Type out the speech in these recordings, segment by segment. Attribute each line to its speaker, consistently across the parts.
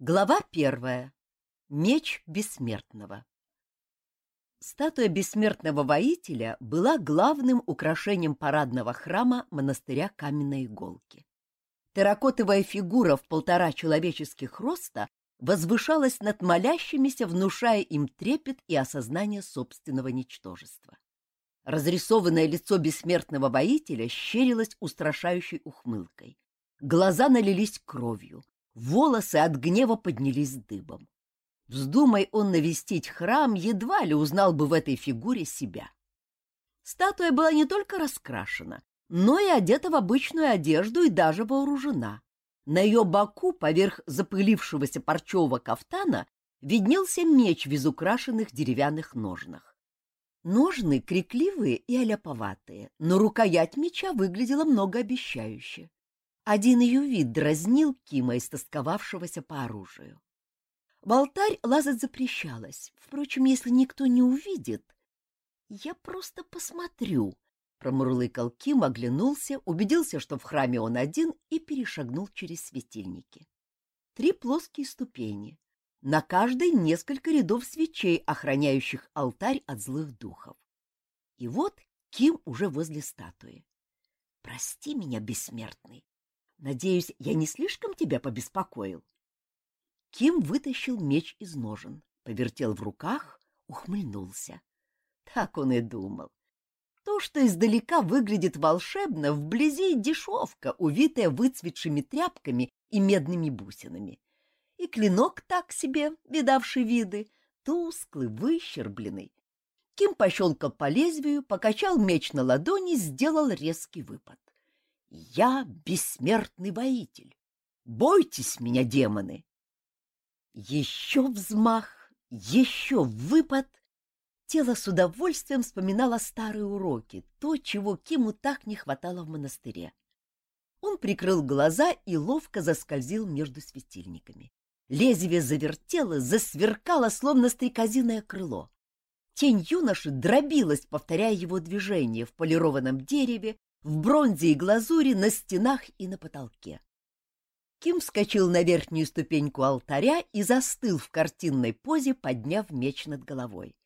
Speaker 1: Глава первая. Меч бессмертного. Статуя бессмертного воителя была главным украшением парадного храма монастыря Каменной Иголки. Терракотовая фигура в полтора человеческих роста возвышалась над молящимися, внушая им трепет и осознание собственного ничтожества. Разрисованное лицо бессмертного воителя щерилось устрашающей ухмылкой. Глаза налились кровью, волосы от гнева поднялись дыбом. Вздумай он навестить храм, едва ли узнал бы в этой фигуре себя. Статуя была не только раскрашена, но и одета в обычную одежду и даже вооружена. На ее боку, поверх запылившегося парчевого кафтана, виднелся меч в изукрашенных деревянных ножнах. Ножны крикливые и оляповатые, но рукоять меча выглядела многообещающе. Один ее вид дразнил Кима, истосковавшегося по оружию. В алтарь лазать запрещалось. Впрочем, если никто не увидит... Я просто посмотрю, — промурлыкал Ким, оглянулся, убедился, что в храме он один, и перешагнул через светильники. Три плоские ступени. На каждой несколько рядов свечей, охраняющих алтарь от злых духов. И вот Ким уже возле статуи. «Прости меня, бессмертный, Надеюсь, я не слишком тебя побеспокоил? Ким вытащил меч из ножен, повертел в руках, ухмыльнулся. Так он и думал. То, что издалека выглядит волшебно, вблизи дешевка, увитая выцветшими тряпками и медными бусинами. И клинок так себе, видавший виды, тусклый, выщербленный. Ким пощелкал по лезвию, покачал меч на ладони, сделал резкий выпад. Я бессмертный воитель. Бойтесь меня, демоны! Еще взмах, еще выпад. Тело с удовольствием вспоминало старые уроки, то, чего Киму так не хватало в монастыре. Он прикрыл глаза и ловко заскользил между светильниками. Лезвие завертело, засверкало, словно стрекозиное крыло. Тень юноши дробилась, повторяя его движение в полированном дереве, в бронзе и глазури на стенах и на потолке. Ким вскочил на верхнюю ступеньку алтаря и застыл в картинной позе, подняв меч над головой.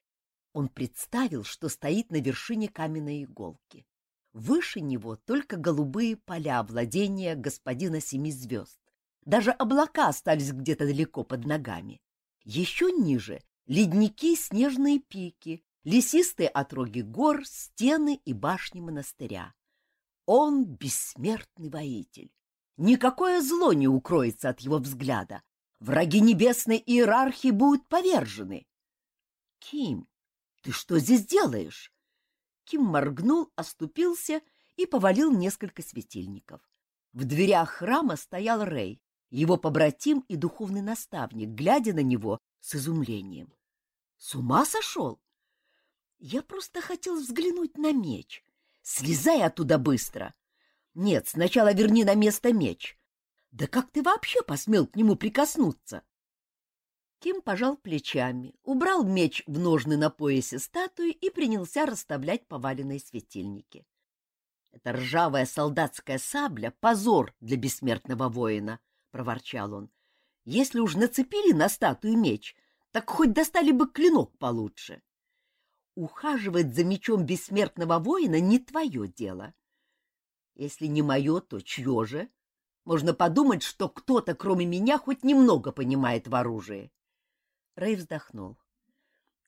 Speaker 1: Он представил, что стоит на вершине каменной иголки. Выше него только голубые поля владения господина семи звезд. Даже облака остались где-то далеко под ногами. Еще ниже — ледники снежные пики, лесистые отроги гор, стены и башни монастыря. Он бессмертный воитель. Никакое зло не укроется от его взгляда. Враги небесной иерархии будут повержены. Ким, ты что здесь делаешь? Ким моргнул, оступился и повалил несколько светильников. В дверях храма стоял Рэй, его побратим и духовный наставник, глядя на него с изумлением. С ума сошел? Я просто хотел взглянуть на меч. Слезай оттуда быстро. Нет, сначала верни на место меч. Да как ты вообще посмел к нему прикоснуться? Ким пожал плечами, убрал меч в ножны на поясе статуи и принялся расставлять поваленные светильники. Это ржавая солдатская сабля — позор для бессмертного воина, — проворчал он. Если уж нацепили на статую меч, так хоть достали бы клинок получше. Ухаживать за мечом бессмертного воина не твое дело. Если не мое, то чье же? Можно подумать, что кто-то, кроме меня, хоть немного понимает в оружии. Рэй вздохнул.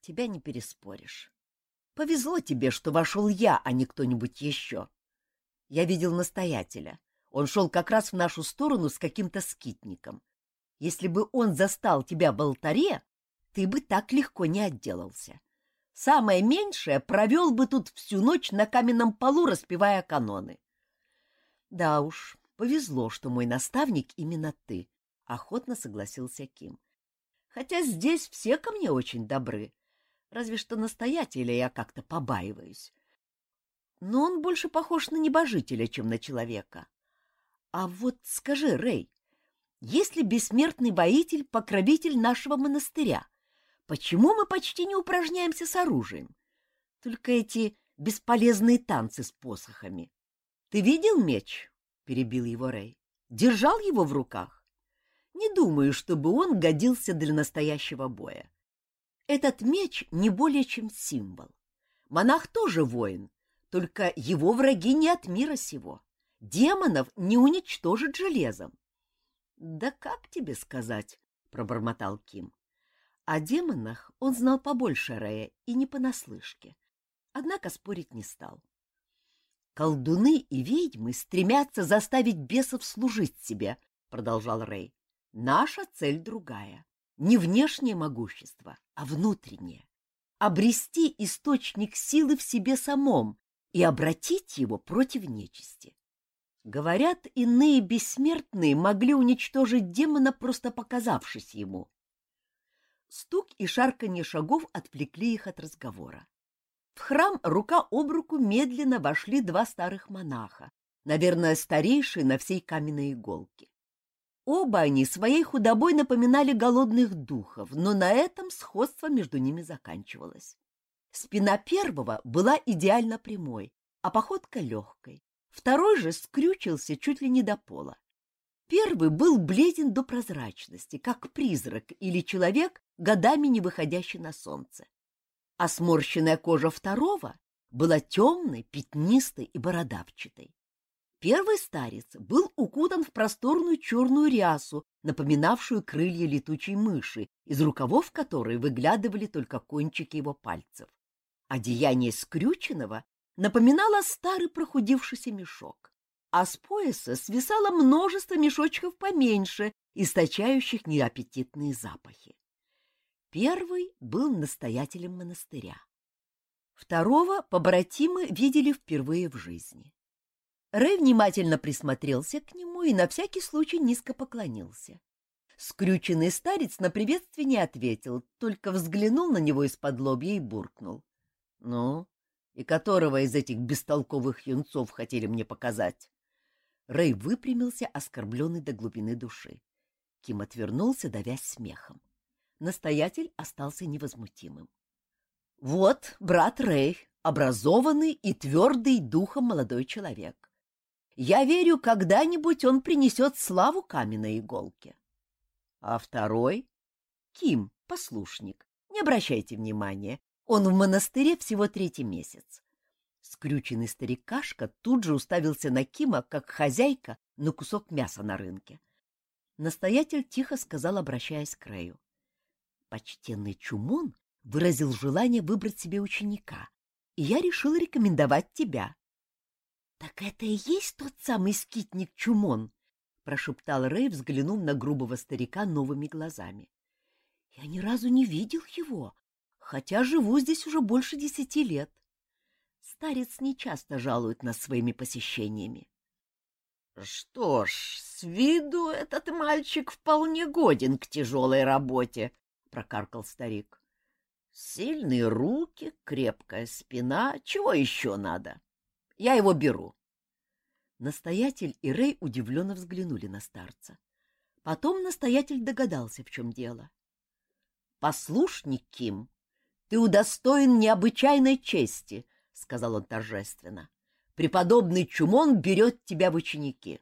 Speaker 1: Тебя не переспоришь. Повезло тебе, что вошел я, а не кто-нибудь еще. Я видел настоятеля. Он шел как раз в нашу сторону с каким-то скитником. Если бы он застал тебя в алтаре, ты бы так легко не отделался. Самое меньшее провел бы тут всю ночь на каменном полу, распевая каноны. Да уж, повезло, что мой наставник именно ты, — охотно согласился Ким. Хотя здесь все ко мне очень добры, разве что настоятеля я как-то побаиваюсь. Но он больше похож на небожителя, чем на человека. А вот скажи, Рэй, если бессмертный воитель — покровитель нашего монастыря, Почему мы почти не упражняемся с оружием? Только эти бесполезные танцы с посохами. Ты видел меч? — перебил его Рэй. Держал его в руках? Не думаю, чтобы он годился для настоящего боя. Этот меч не более чем символ. Монах тоже воин, только его враги не от мира сего. Демонов не уничтожит железом. — Да как тебе сказать? — пробормотал Ким. О демонах он знал побольше Рэя и не понаслышке, однако спорить не стал. «Колдуны и ведьмы стремятся заставить бесов служить себе», — продолжал Рэй. «Наша цель другая. Не внешнее могущество, а внутреннее. Обрести источник силы в себе самом и обратить его против нечисти. Говорят, иные бессмертные могли уничтожить демона, просто показавшись ему. Стук и шарканье шагов отвлекли их от разговора. В храм рука об руку медленно вошли два старых монаха, наверное, старейшие на всей каменной иголке. Оба они своей худобой напоминали голодных духов, но на этом сходство между ними заканчивалось. Спина первого была идеально прямой, а походка легкой. Второй же скрючился чуть ли не до пола. Первый был бледен до прозрачности, как призрак или человек, годами не выходящий на солнце. А сморщенная кожа второго была темной, пятнистой и бородавчатой. Первый старец был укутан в просторную черную рясу, напоминавшую крылья летучей мыши, из рукавов которой выглядывали только кончики его пальцев. Одеяние скрюченного напоминало старый прохудившийся мешок а с пояса свисало множество мешочков поменьше, источающих неаппетитные запахи. Первый был настоятелем монастыря. Второго побратимы видели впервые в жизни. Рэй внимательно присмотрелся к нему и на всякий случай низко поклонился. Скрюченный старец на приветствие не ответил, только взглянул на него из-под лобья и буркнул. — Ну, и которого из этих бестолковых юнцов хотели мне показать? Рэй выпрямился, оскорбленный до глубины души. Ким отвернулся, давясь смехом. Настоятель остался невозмутимым. — Вот, брат Рэй, образованный и твердый духом молодой человек. Я верю, когда-нибудь он принесет славу каменной иголке. А второй? Ким, послушник. Не обращайте внимания, он в монастыре всего третий месяц. Скрюченный старикашка тут же уставился на Кима, как хозяйка на кусок мяса на рынке. Настоятель тихо сказал, обращаясь к Рэю. Почтенный Чумон выразил желание выбрать себе ученика, и я решил рекомендовать тебя. — Так это и есть тот самый скитник Чумон? — прошептал Рэй, взглянув на грубого старика новыми глазами. — Я ни разу не видел его, хотя живу здесь уже больше десяти лет. — Старец нечасто жалует нас своими посещениями. — Что ж, с виду этот мальчик вполне годен к тяжелой работе, — прокаркал старик. — Сильные руки, крепкая спина, чего еще надо? Я его беру. Настоятель и Рэй удивленно взглянули на старца. Потом настоятель догадался, в чем дело. — Послушник Ким, ты удостоен необычайной чести — сказал он торжественно. Преподобный Чумон берет тебя в ученики.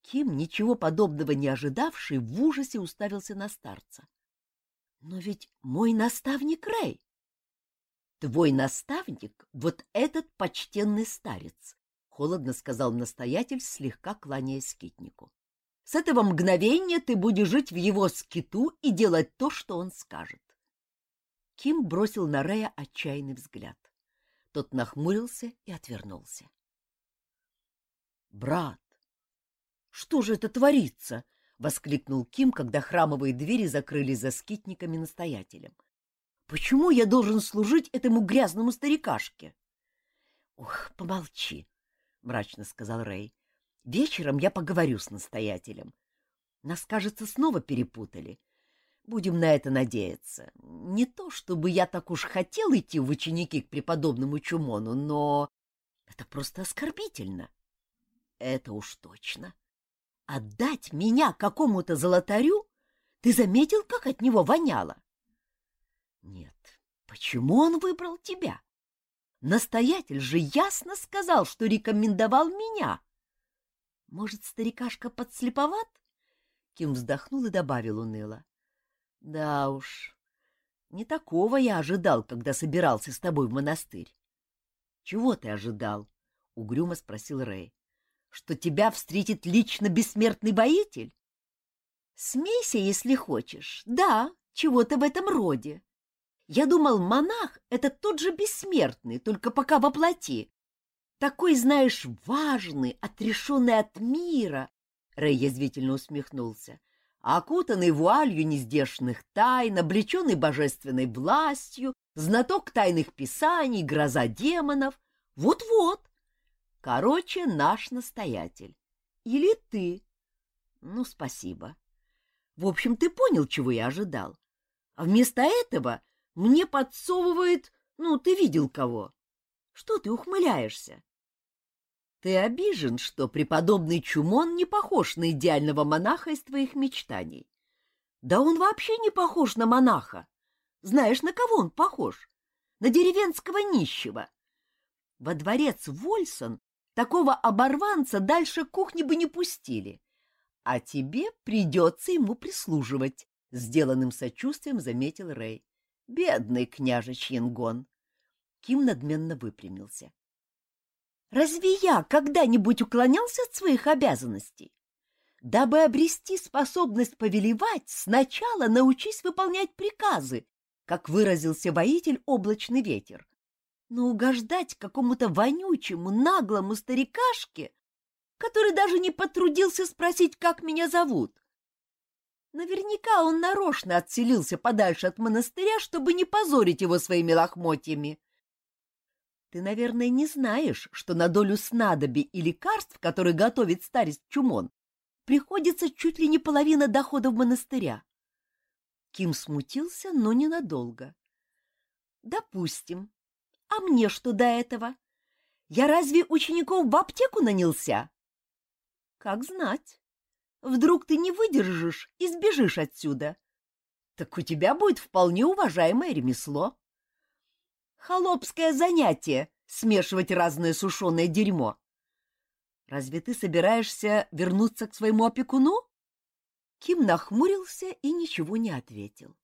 Speaker 1: Ким, ничего подобного не ожидавший, в ужасе уставился на старца. — Но ведь мой наставник Рэй. — Твой наставник — вот этот почтенный старец, — холодно сказал настоятель, слегка кланяясь скитнику. — С этого мгновения ты будешь жить в его скиту и делать то, что он скажет. Ким бросил на Рэя отчаянный взгляд. Тот нахмурился и отвернулся. «Брат, что же это творится?» — воскликнул Ким, когда храмовые двери закрылись за скитниками настоятелем. «Почему я должен служить этому грязному старикашке?» «Ох, помолчи», — мрачно сказал Рэй. «Вечером я поговорю с настоятелем. Нас, кажется, снова перепутали. Будем на это надеяться. Не то, чтобы я так уж хотел идти в ученики к преподобному Чумону, но это просто оскорбительно. Это уж точно. Отдать меня какому-то золотарю? Ты заметил, как от него воняло? Нет, почему он выбрал тебя? Настоятель же ясно сказал, что рекомендовал меня. Может, старикашка подслеповат? Ким вздохнул и добавил уныло. — Да уж, не такого я ожидал, когда собирался с тобой в монастырь. — Чего ты ожидал? — угрюмо спросил Рэй. — Что тебя встретит лично бессмертный воитель? — Смейся, если хочешь. Да, чего-то в этом роде. Я думал, монах — это тот же бессмертный, только пока воплоти. Такой, знаешь, важный, отрешенный от мира. Рэй язвительно усмехнулся. Окутанный вуалью нездешных тайн, облеченный божественной властью, знаток тайных писаний, гроза демонов. Вот-вот. Короче, наш настоятель. Или ты. Ну, спасибо. В общем, ты понял, чего я ожидал. А вместо этого мне подсовывает... Ну, ты видел кого. Что ты ухмыляешься? Ты обижен, что преподобный Чумон не похож на идеального монаха из твоих мечтаний. Да он вообще не похож на монаха. Знаешь, на кого он похож? На деревенского нищего. Во дворец Вольсон такого оборванца дальше кухни бы не пустили. А тебе придется ему прислуживать, — сделанным сочувствием заметил Рэй. Бедный княжич Янгон. Ким надменно выпрямился. Разве я когда-нибудь уклонялся от своих обязанностей? Дабы обрести способность повелевать, сначала научись выполнять приказы, как выразился воитель облачный ветер. Но угождать какому-то вонючему, наглому старикашке, который даже не потрудился спросить, как меня зовут. Наверняка он нарочно отселился подальше от монастыря, чтобы не позорить его своими лохмотьями. Ты, наверное, не знаешь, что на долю снадобий и лекарств, которые готовит старец Чумон, приходится чуть ли не половина доходов монастыря. Ким смутился, но ненадолго. Допустим. А мне что до этого? Я разве учеников в аптеку нанялся? Как знать. Вдруг ты не выдержишь и сбежишь отсюда. Так у тебя будет вполне уважаемое ремесло. Холопское занятие — смешивать разное сушеное дерьмо. Разве ты собираешься вернуться к своему опекуну? Ким нахмурился и ничего не ответил.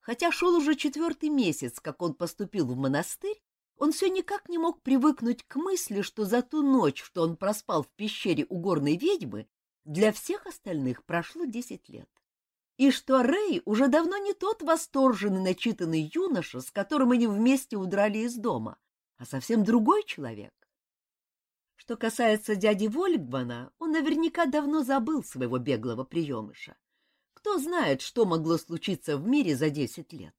Speaker 1: Хотя шел уже четвертый месяц, как он поступил в монастырь, он все никак не мог привыкнуть к мысли, что за ту ночь, что он проспал в пещере у горной ведьмы, для всех остальных прошло десять лет и что Рэй уже давно не тот восторженный начитанный юноша, с которым они вместе удрали из дома, а совсем другой человек. Что касается дяди Вольгбана, он наверняка давно забыл своего беглого приемыша. Кто знает, что могло случиться в мире за десять лет.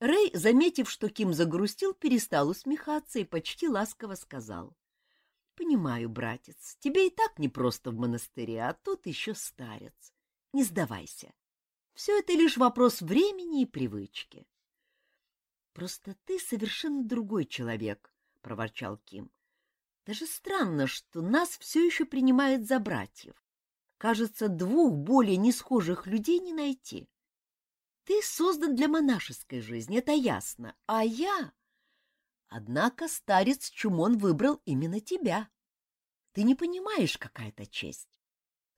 Speaker 1: Рэй, заметив, что Ким загрустил, перестал усмехаться и почти ласково сказал. — Понимаю, братец, тебе и так непросто в монастыре, а тут еще старец. Не сдавайся. Все это лишь вопрос времени и привычки. Просто ты совершенно другой человек, — проворчал Ким. Даже странно, что нас все еще принимают за братьев. Кажется, двух более несхожих людей не найти. Ты создан для монашеской жизни, это ясно, а я... Однако старец Чумон выбрал именно тебя. Ты не понимаешь, какая это честь.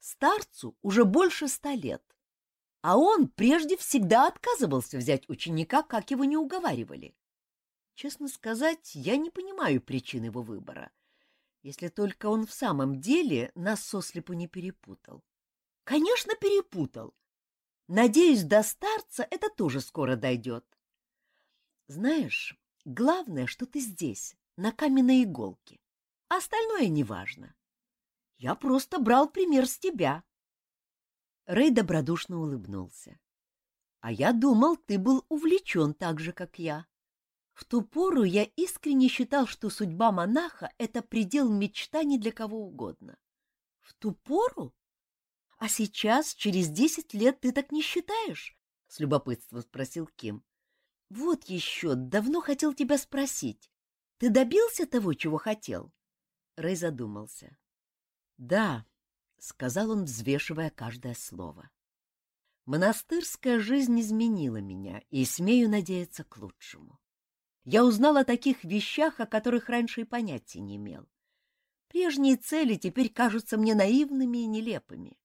Speaker 1: Старцу уже больше ста лет, а он прежде всегда отказывался взять ученика, как его не уговаривали. Честно сказать, я не понимаю причин его выбора, если только он в самом деле нас сослепу не перепутал. Конечно, перепутал. Надеюсь, до старца это тоже скоро дойдет. Знаешь, главное, что ты здесь, на каменной иголке. Остальное неважно. Я просто брал пример с тебя. Рэй добродушно улыбнулся. А я думал, ты был увлечен так же, как я. В ту пору я искренне считал, что судьба монаха — это предел мечтаний для кого угодно. В ту пору? А сейчас, через десять лет, ты так не считаешь? — с любопытством спросил Ким. — Вот еще, давно хотел тебя спросить. Ты добился того, чего хотел? Рэй задумался. Да, сказал он, взвешивая каждое слово. Монастырская жизнь изменила меня, и смею надеяться к лучшему. Я узнал о таких вещах, о которых раньше и понятия не имел. Прежние цели теперь кажутся мне наивными и нелепыми.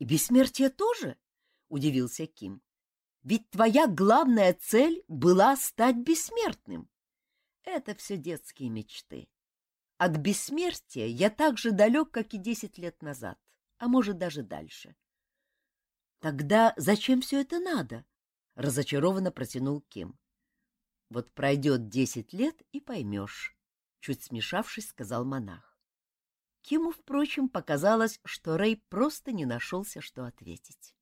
Speaker 1: И бессмертие тоже? — удивился Ким. — Ведь твоя главная цель была стать бессмертным. Это все детские мечты. От бессмертия я так же далек, как и десять лет назад, а может, даже дальше. — Тогда зачем все это надо? — разочарованно протянул Ким. — Вот пройдет десять лет и поймешь, — чуть смешавшись, сказал монах. Киму, впрочем, показалось, что Рэй просто не нашелся, что ответить.